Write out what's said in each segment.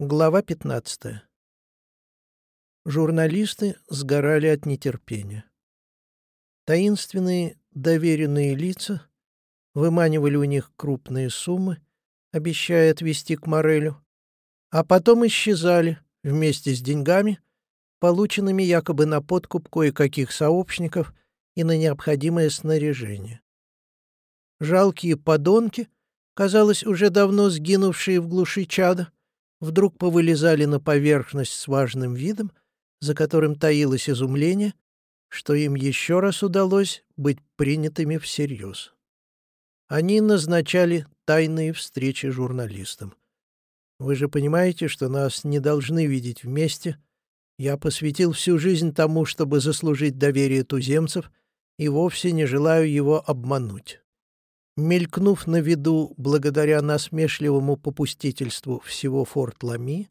Глава 15. Журналисты сгорали от нетерпения. Таинственные доверенные лица выманивали у них крупные суммы, обещая отвезти к Морелю, а потом исчезали вместе с деньгами, полученными якобы на подкуп кое-каких сообщников и на необходимое снаряжение. Жалкие подонки, казалось, уже давно сгинувшие в глуши чада, вдруг повылезали на поверхность с важным видом, за которым таилось изумление, что им еще раз удалось быть принятыми всерьез. Они назначали тайные встречи журналистам. Вы же понимаете, что нас не должны видеть вместе. Я посвятил всю жизнь тому, чтобы заслужить доверие туземцев, и вовсе не желаю его обмануть. Мелькнув на виду благодаря насмешливому попустительству всего форт Лами,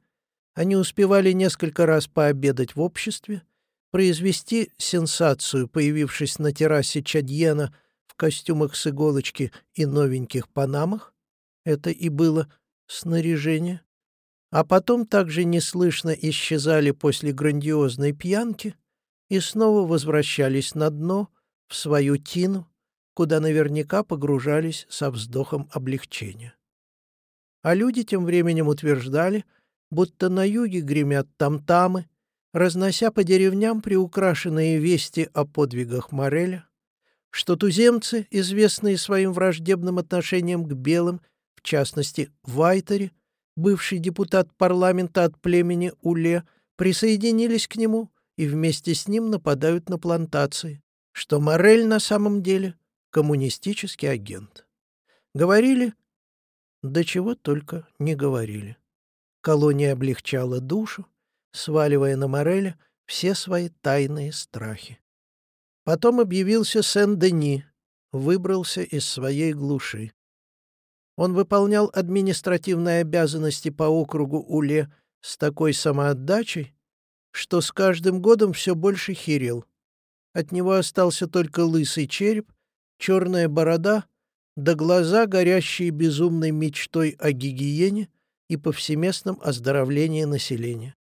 они успевали несколько раз пообедать в обществе, произвести сенсацию, появившись на террасе Чадьена в костюмах с иголочки и новеньких панамах, это и было снаряжение, а потом также неслышно исчезали после грандиозной пьянки и снова возвращались на дно, в свою тину, куда наверняка погружались со вздохом облегчения. А люди тем временем утверждали, будто на юге гремят тамтамы, разнося по деревням приукрашенные вести о подвигах Мореля, что туземцы, известные своим враждебным отношением к белым, в частности, Вайтери, бывший депутат парламента от племени Уле, присоединились к нему и вместе с ним нападают на плантации, что Морель на самом деле коммунистический агент. Говорили, да чего только не говорили. Колония облегчала душу, сваливая на Мореля все свои тайные страхи. Потом объявился Сен-Дени, выбрался из своей глуши. Он выполнял административные обязанности по округу Уле с такой самоотдачей, что с каждым годом все больше херел. От него остался только лысый череп черная борода да глаза, горящие безумной мечтой о гигиене и повсеместном оздоровлении населения.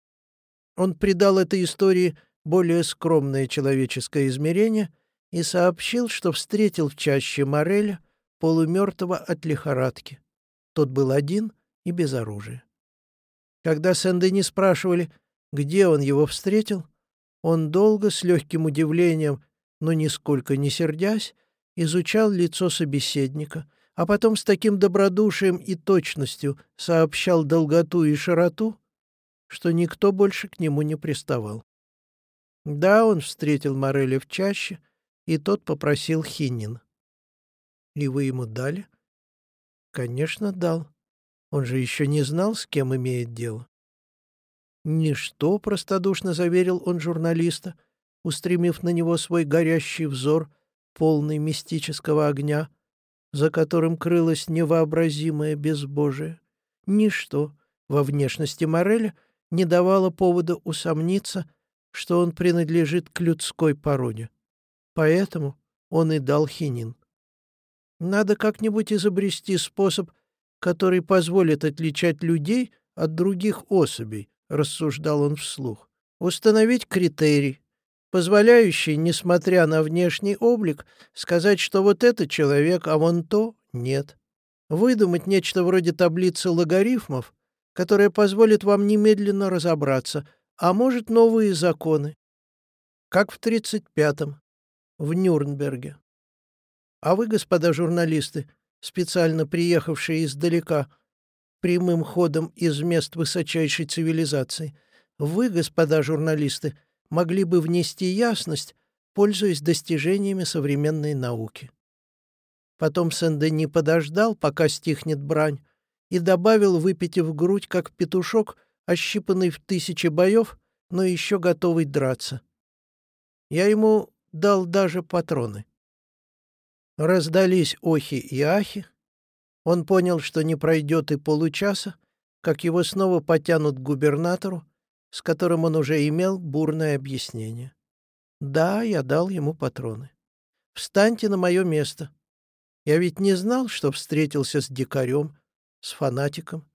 Он придал этой истории более скромное человеческое измерение и сообщил, что встретил в чаще Мореля полумертвого от лихорадки. Тот был один и без оружия. Когда Сен-Дени спрашивали, где он его встретил, он долго, с легким удивлением, но нисколько не сердясь, изучал лицо собеседника, а потом с таким добродушием и точностью сообщал долготу и широту, что никто больше к нему не приставал. Да, он встретил Мореля в чаще, и тот попросил хинин. «И вы ему дали?» «Конечно, дал. Он же еще не знал, с кем имеет дело». «Ничто», — простодушно заверил он журналиста, устремив на него свой горящий взор — полный мистического огня, за которым крылось невообразимое безбожие. Ничто во внешности Мореля не давало повода усомниться, что он принадлежит к людской породе. Поэтому он и дал хинин. Надо как-нибудь изобрести способ, который позволит отличать людей от других особей, рассуждал он вслух. Установить критерий, позволяющий, несмотря на внешний облик, сказать, что вот это человек, а вон то — нет. Выдумать нечто вроде таблицы логарифмов, которая позволит вам немедленно разобраться, а может, новые законы. Как в 35-м, в Нюрнберге. А вы, господа журналисты, специально приехавшие издалека, прямым ходом из мест высочайшей цивилизации, вы, господа журналисты, — могли бы внести ясность, пользуясь достижениями современной науки. Потом Сен-Дени подождал, пока стихнет брань, и добавил, выпитив грудь, как петушок, ощипанный в тысячи боев, но еще готовый драться. Я ему дал даже патроны. Раздались охи и ахи. Он понял, что не пройдет и получаса, как его снова потянут к губернатору, с которым он уже имел бурное объяснение. Да, я дал ему патроны. Встаньте на мое место. Я ведь не знал, что встретился с дикарем, с фанатиком.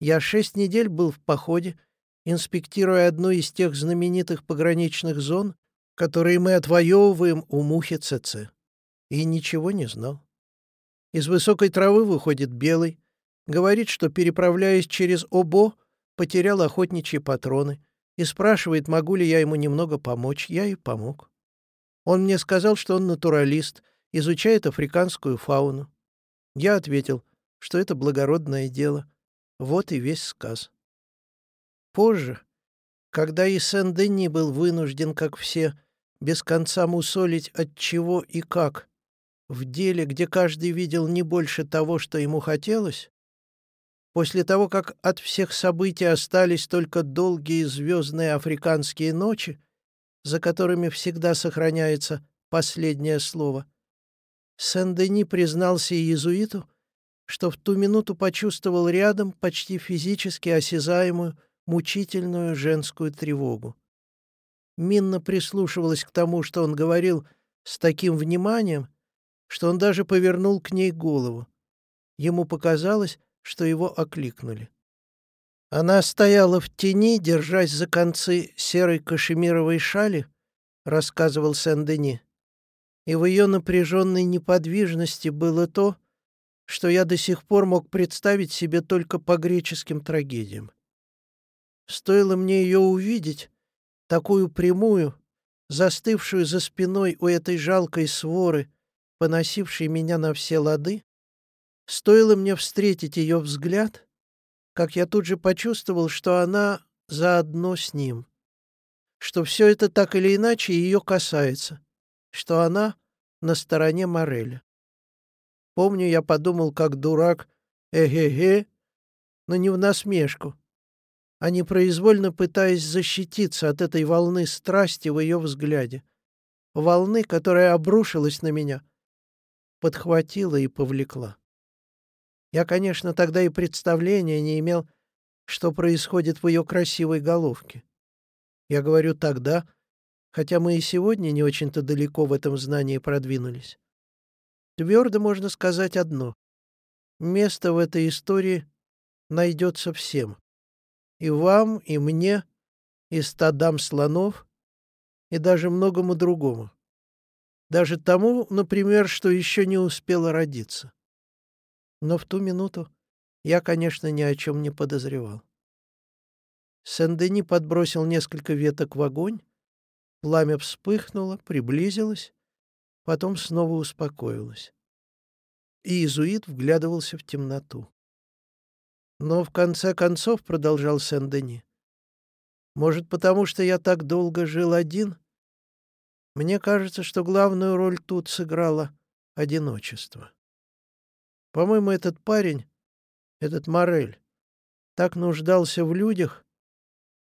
Я шесть недель был в походе, инспектируя одну из тех знаменитых пограничных зон, которые мы отвоевываем у мухи ЦЦ, и ничего не знал. Из высокой травы выходит белый, говорит, что, переправляясь через Обо, потерял охотничьи патроны, и спрашивает, могу ли я ему немного помочь. Я и помог. Он мне сказал, что он натуралист, изучает африканскую фауну. Я ответил, что это благородное дело. Вот и весь сказ. Позже, когда и Сен-Дени был вынужден, как все, без конца мусолить от чего и как, в деле, где каждый видел не больше того, что ему хотелось, после того, как от всех событий остались только долгие звездные африканские ночи, за которыми всегда сохраняется последнее слово, Сен-Дени признался иезуиту, что в ту минуту почувствовал рядом почти физически осязаемую, мучительную женскую тревогу. Минна прислушивалась к тому, что он говорил, с таким вниманием, что он даже повернул к ней голову. Ему показалось, что его окликнули. Она стояла в тени, держась за концы серой кашемировой шали, рассказывал Сен-Дени. И в ее напряженной неподвижности было то, что я до сих пор мог представить себе только по греческим трагедиям. Стоило мне ее увидеть, такую прямую, застывшую за спиной у этой жалкой своры, поносившей меня на все лады, стоило мне встретить ее взгляд, как я тут же почувствовал, что она заодно с ним, что все это так или иначе ее касается, что она на стороне Мореля. Помню, я подумал, как дурак, эге-ге, но не в насмешку, а непроизвольно пытаясь защититься от этой волны страсти в ее взгляде, волны, которая обрушилась на меня, подхватила и повлекла. Я, конечно, тогда и представления не имел, что происходит в ее красивой головке. Я говорю «тогда», хотя мы и сегодня не очень-то далеко в этом знании продвинулись. Твердо можно сказать одно. Место в этой истории найдется всем. И вам, и мне, и стадам слонов, и даже многому другому. Даже тому, например, что еще не успело родиться. Но в ту минуту я, конечно, ни о чем не подозревал. Сен-Дени подбросил несколько веток в огонь, пламя вспыхнуло, приблизилось, потом снова успокоилось. И иезуит вглядывался в темноту. Но в конце концов, — продолжал Сен-Дени, — может, потому что я так долго жил один? Мне кажется, что главную роль тут сыграло одиночество. По-моему, этот парень, этот Морель, так нуждался в людях,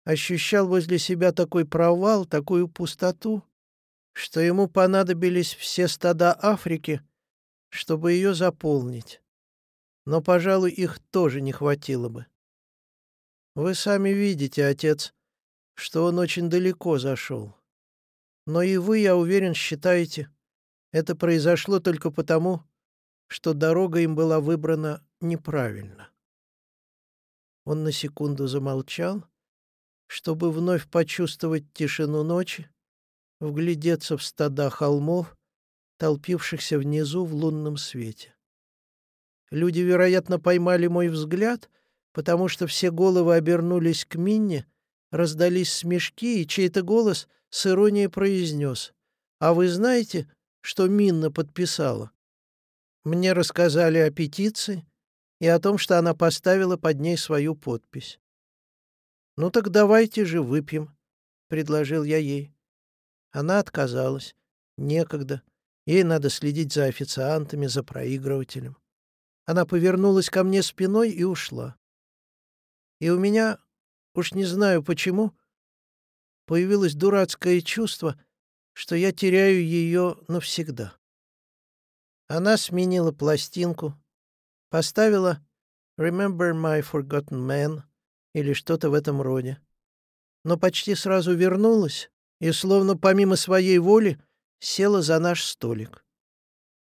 ощущал возле себя такой провал, такую пустоту, что ему понадобились все стада Африки, чтобы ее заполнить. Но, пожалуй, их тоже не хватило бы. Вы сами видите, отец, что он очень далеко зашел. Но и вы, я уверен, считаете, это произошло только потому, что дорога им была выбрана неправильно. Он на секунду замолчал, чтобы вновь почувствовать тишину ночи, вглядеться в стада холмов, толпившихся внизу в лунном свете. Люди, вероятно, поймали мой взгляд, потому что все головы обернулись к Минне, раздались смешки, и чей-то голос с иронией произнес. «А вы знаете, что Минна подписала?» Мне рассказали о петиции и о том, что она поставила под ней свою подпись. «Ну так давайте же выпьем», — предложил я ей. Она отказалась. Некогда. Ей надо следить за официантами, за проигрывателем. Она повернулась ко мне спиной и ушла. И у меня, уж не знаю почему, появилось дурацкое чувство, что я теряю ее навсегда. Она сменила пластинку, поставила «Remember my forgotten man» или что-то в этом роде. Но почти сразу вернулась и, словно помимо своей воли, села за наш столик.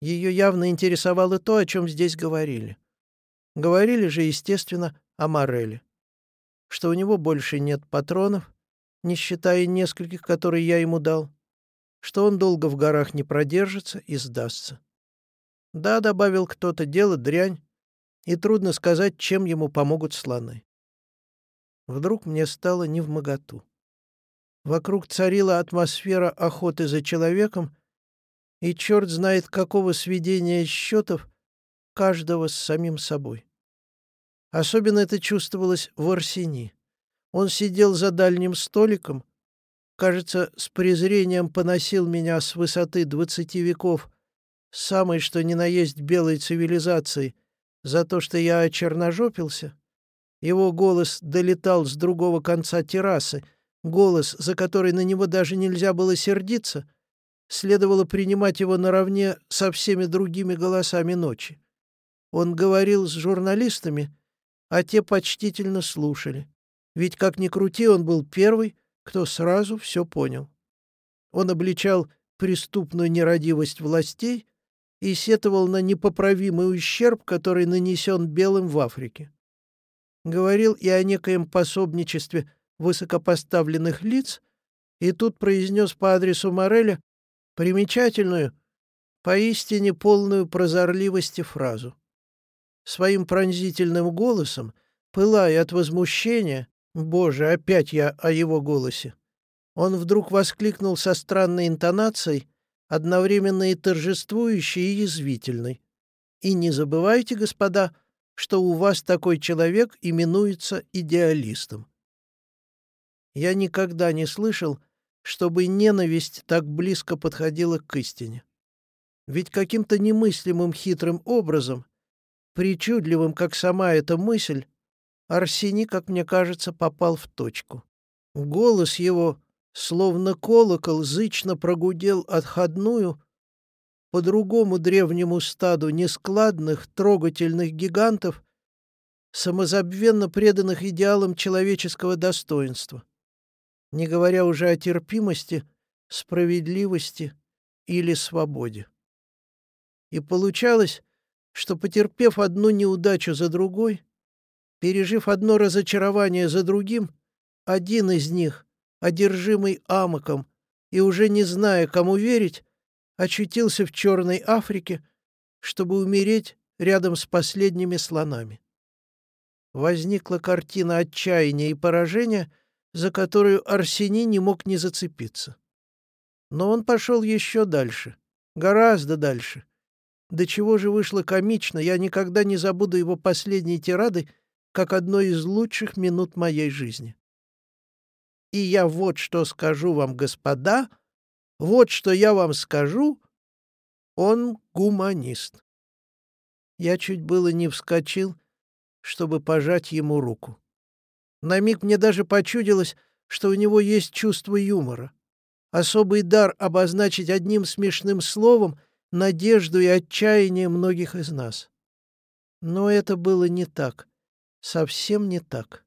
Ее явно интересовало то, о чем здесь говорили. Говорили же, естественно, о Мореле, что у него больше нет патронов, не считая нескольких, которые я ему дал, что он долго в горах не продержится и сдастся. Да, добавил кто-то, дело дрянь, и трудно сказать, чем ему помогут слоны. Вдруг мне стало невмоготу. Вокруг царила атмосфера охоты за человеком, и черт знает какого сведения счетов каждого с самим собой. Особенно это чувствовалось в Арсени. Он сидел за дальним столиком, кажется, с презрением поносил меня с высоты двадцати веков, самой что ни на есть белой цивилизации, за то, что я очерножопился. Его голос долетал с другого конца террасы, голос, за который на него даже нельзя было сердиться, следовало принимать его наравне со всеми другими голосами ночи. Он говорил с журналистами, а те почтительно слушали. Ведь, как ни крути, он был первый, кто сразу все понял. Он обличал преступную нерадивость властей и сетовал на непоправимый ущерб, который нанесен белым в Африке. Говорил и о некоем пособничестве высокопоставленных лиц, и тут произнес по адресу Мореля примечательную, поистине полную прозорливости фразу. Своим пронзительным голосом, пылая от возмущения, Боже, опять я о его голосе. Он вдруг воскликнул со странной интонацией, одновременно и торжествующей, и язвительной. «И не забывайте, господа, что у вас такой человек именуется идеалистом». Я никогда не слышал, чтобы ненависть так близко подходила к истине. Ведь каким-то немыслимым хитрым образом, причудливым, как сама эта мысль, Арсений, как мне кажется, попал в точку. Голос его, словно колокол, зычно прогудел отходную по другому древнему стаду нескладных, трогательных гигантов, самозабвенно преданных идеалам человеческого достоинства, не говоря уже о терпимости, справедливости или свободе. И получалось, что, потерпев одну неудачу за другой, Пережив одно разочарование за другим, один из них, одержимый амоком и уже не зная, кому верить, очутился в Черной Африке, чтобы умереть рядом с последними слонами. Возникла картина отчаяния и поражения, за которую Арсений не мог не зацепиться. Но он пошел еще дальше, гораздо дальше. До чего же вышло комично, я никогда не забуду его последней тирады — как одной из лучших минут моей жизни. И я вот что скажу вам, господа, вот что я вам скажу, он гуманист. Я чуть было не вскочил, чтобы пожать ему руку. На миг мне даже почудилось, что у него есть чувство юмора, особый дар обозначить одним смешным словом надежду и отчаяние многих из нас. Но это было не так совсем не так.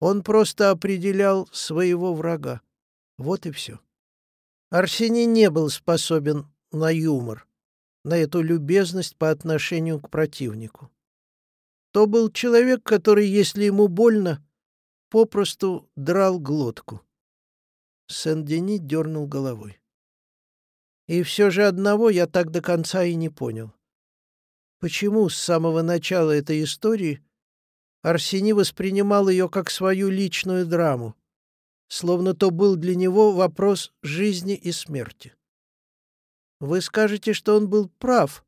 Он просто определял своего врага. Вот и все. Арсений не был способен на юмор, на эту любезность по отношению к противнику. То был человек, который, если ему больно, попросту драл глотку. Сен-Дени дернул головой. И все же одного я так до конца и не понял. Почему с самого начала этой истории Арсений воспринимал ее как свою личную драму, словно то был для него вопрос жизни и смерти. Вы скажете, что он был прав.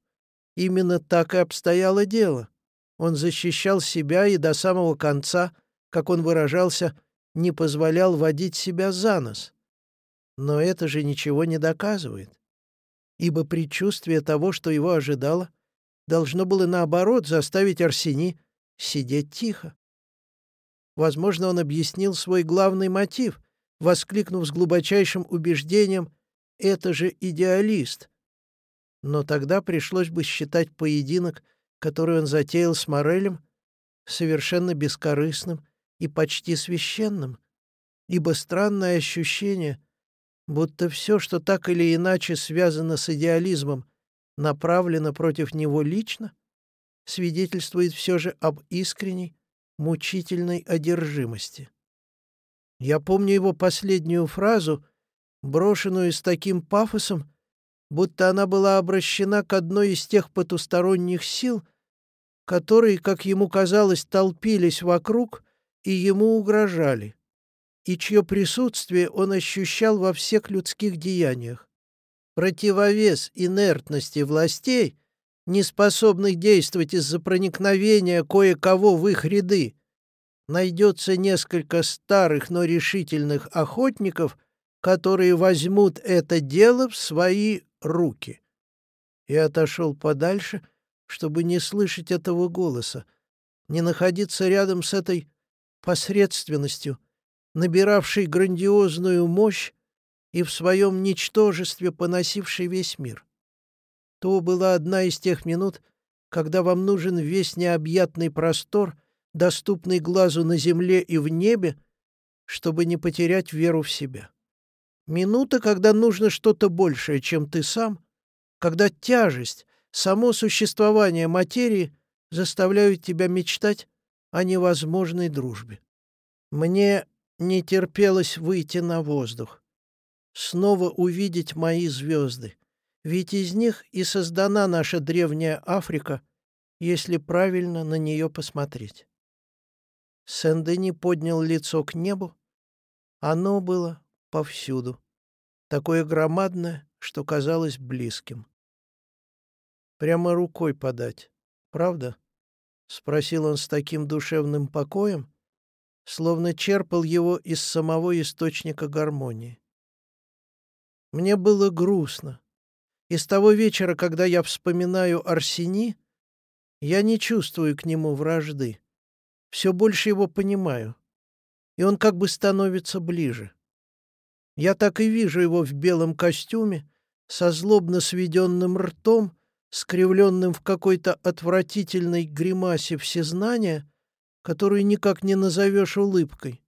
Именно так и обстояло дело. Он защищал себя и до самого конца, как он выражался, не позволял водить себя за нос. Но это же ничего не доказывает. Ибо предчувствие того, что его ожидало, должно было наоборот заставить Арсений сидеть тихо. Возможно, он объяснил свой главный мотив, воскликнув с глубочайшим убеждением «это же идеалист». Но тогда пришлось бы считать поединок, который он затеял с Морелем, совершенно бескорыстным и почти священным, ибо странное ощущение, будто все, что так или иначе связано с идеализмом, направлено против него лично, свидетельствует все же об искренней, мучительной одержимости. Я помню его последнюю фразу, брошенную с таким пафосом, будто она была обращена к одной из тех потусторонних сил, которые, как ему казалось, толпились вокруг и ему угрожали, и чье присутствие он ощущал во всех людских деяниях. Противовес инертности властей, не способных действовать из-за проникновения кое-кого в их ряды, найдется несколько старых, но решительных охотников, которые возьмут это дело в свои руки. И отошел подальше, чтобы не слышать этого голоса, не находиться рядом с этой посредственностью, набиравшей грандиозную мощь и в своем ничтожестве поносившей весь мир. То была одна из тех минут, когда вам нужен весь необъятный простор, доступный глазу на земле и в небе, чтобы не потерять веру в себя. Минута, когда нужно что-то большее, чем ты сам, когда тяжесть, само существование материи заставляют тебя мечтать о невозможной дружбе. Мне не терпелось выйти на воздух, снова увидеть мои звезды, ведь из них и создана наша древняя Африка, если правильно на нее посмотреть. Сен-Дени поднял лицо к небу. Оно было повсюду, такое громадное, что казалось близким. Прямо рукой подать, правда? — спросил он с таким душевным покоем, словно черпал его из самого источника гармонии. Мне было грустно. И с того вечера, когда я вспоминаю Арсени, я не чувствую к нему вражды. Все больше его понимаю. И он как бы становится ближе. Я так и вижу его в белом костюме, со злобно сведенным ртом, скривленным в какой-то отвратительной гримасе всезнания, которую никак не назовешь улыбкой,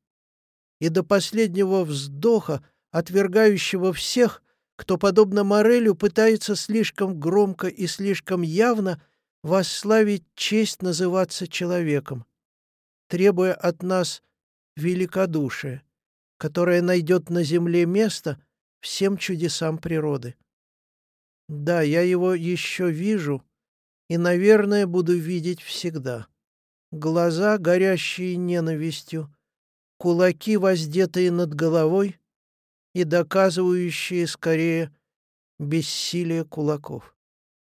и до последнего вздоха, отвергающего всех, кто, подобно Морелю, пытается слишком громко и слишком явно восславить честь называться человеком, требуя от нас великодушия, которое найдет на земле место всем чудесам природы. Да, я его еще вижу и, наверное, буду видеть всегда. Глаза, горящие ненавистью, кулаки, воздетые над головой и доказывающие, скорее, бессилие кулаков.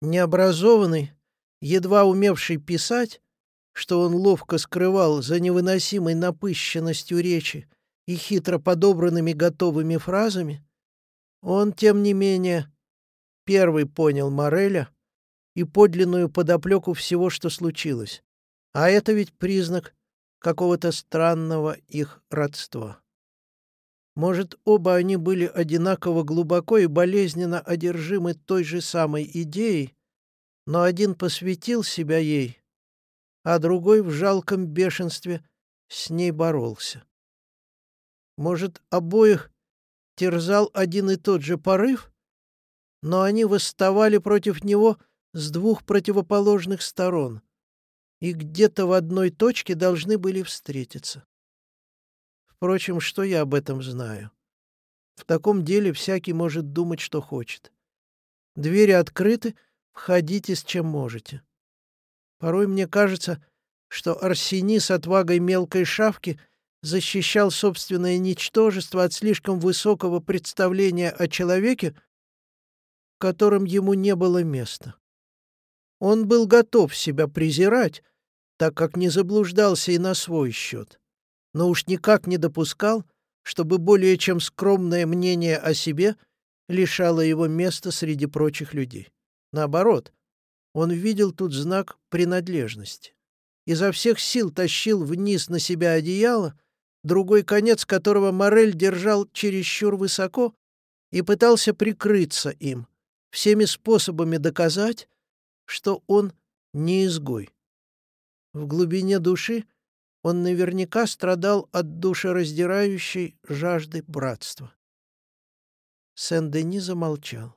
Необразованный, едва умевший писать, что он ловко скрывал за невыносимой напыщенностью речи и хитро подобранными готовыми фразами, он, тем не менее, первый понял Мореля и подлинную подоплеку всего, что случилось. А это ведь признак какого-то странного их родства. Может, оба они были одинаково глубоко и болезненно одержимы той же самой идеей, но один посвятил себя ей, а другой в жалком бешенстве с ней боролся. Может, обоих терзал один и тот же порыв, но они восставали против него с двух противоположных сторон и где-то в одной точке должны были встретиться. Впрочем, что я об этом знаю? В таком деле всякий может думать, что хочет. Двери открыты, входите с чем можете. Порой мне кажется, что Арсений с отвагой мелкой шавки — защищал собственное ничтожество от слишком высокого представления о человеке, в котором ему не было места. Он был готов себя презирать, так как не заблуждался и на свой счет, но уж никак не допускал, чтобы более чем скромное мнение о себе лишало его места среди прочих людей. Наоборот, он видел тут знак принадлежности. Изо всех сил тащил вниз на себя одеяло, другой конец которого Морель держал чересчур высоко и пытался прикрыться им, всеми способами доказать, что он не изгой. В глубине души он наверняка страдал от душераздирающей жажды братства. Сен-Дени замолчал.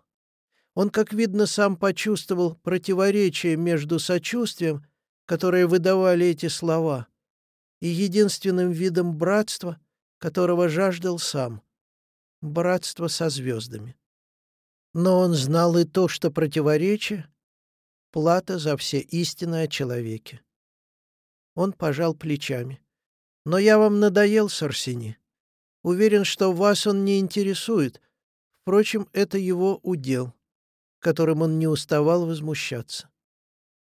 Он, как видно, сам почувствовал противоречие между сочувствием, которое выдавали эти слова, и единственным видом братства, которого жаждал сам — братство со звездами. Но он знал и то, что противоречие — плата за все истины о человеке. Он пожал плечами. «Но я вам надоел, Сарсини. Уверен, что вас он не интересует. Впрочем, это его удел, которым он не уставал возмущаться.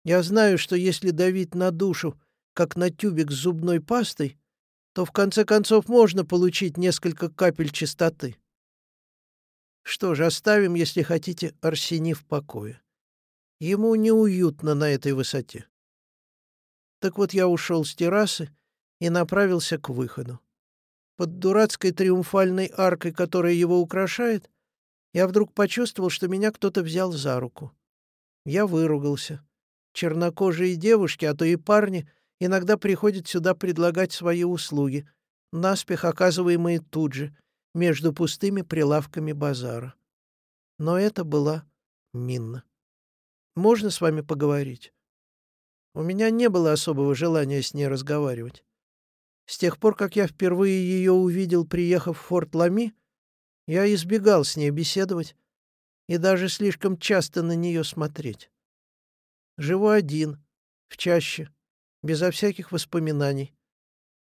Я знаю, что если давить на душу, как на тюбик с зубной пастой, то в конце концов можно получить несколько капель чистоты. Что ж, оставим, если хотите, Арсени в покое. Ему неуютно на этой высоте. Так вот я ушел с террасы и направился к выходу. Под дурацкой триумфальной аркой, которая его украшает, я вдруг почувствовал, что меня кто-то взял за руку. Я выругался. Чернокожие девушки, а то и парни, иногда приходят сюда предлагать свои услуги, наспех оказываемые тут же, между пустыми прилавками базара. Но это была Минна. «Можно с вами поговорить?» У меня не было особого желания с ней разговаривать. С тех пор, как я впервые ее увидел, приехав в Форт Лами, я избегал с ней беседовать и даже слишком часто на нее смотреть. Живу один, в чаще, безо всяких воспоминаний.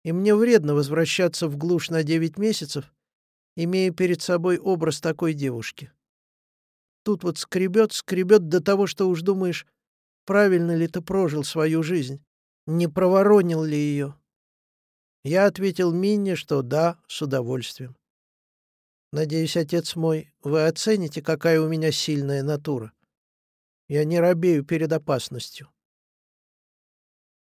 И мне вредно возвращаться в глушь на девять месяцев, имея перед собой образ такой девушки. Тут вот скребет, скребет до того, что уж думаешь, правильно ли ты прожил свою жизнь, не проворонил ли ее. Я ответил Минне, что да, с удовольствием. Надеюсь, отец мой, вы оцените, какая у меня сильная натура. Я не робею перед опасностью.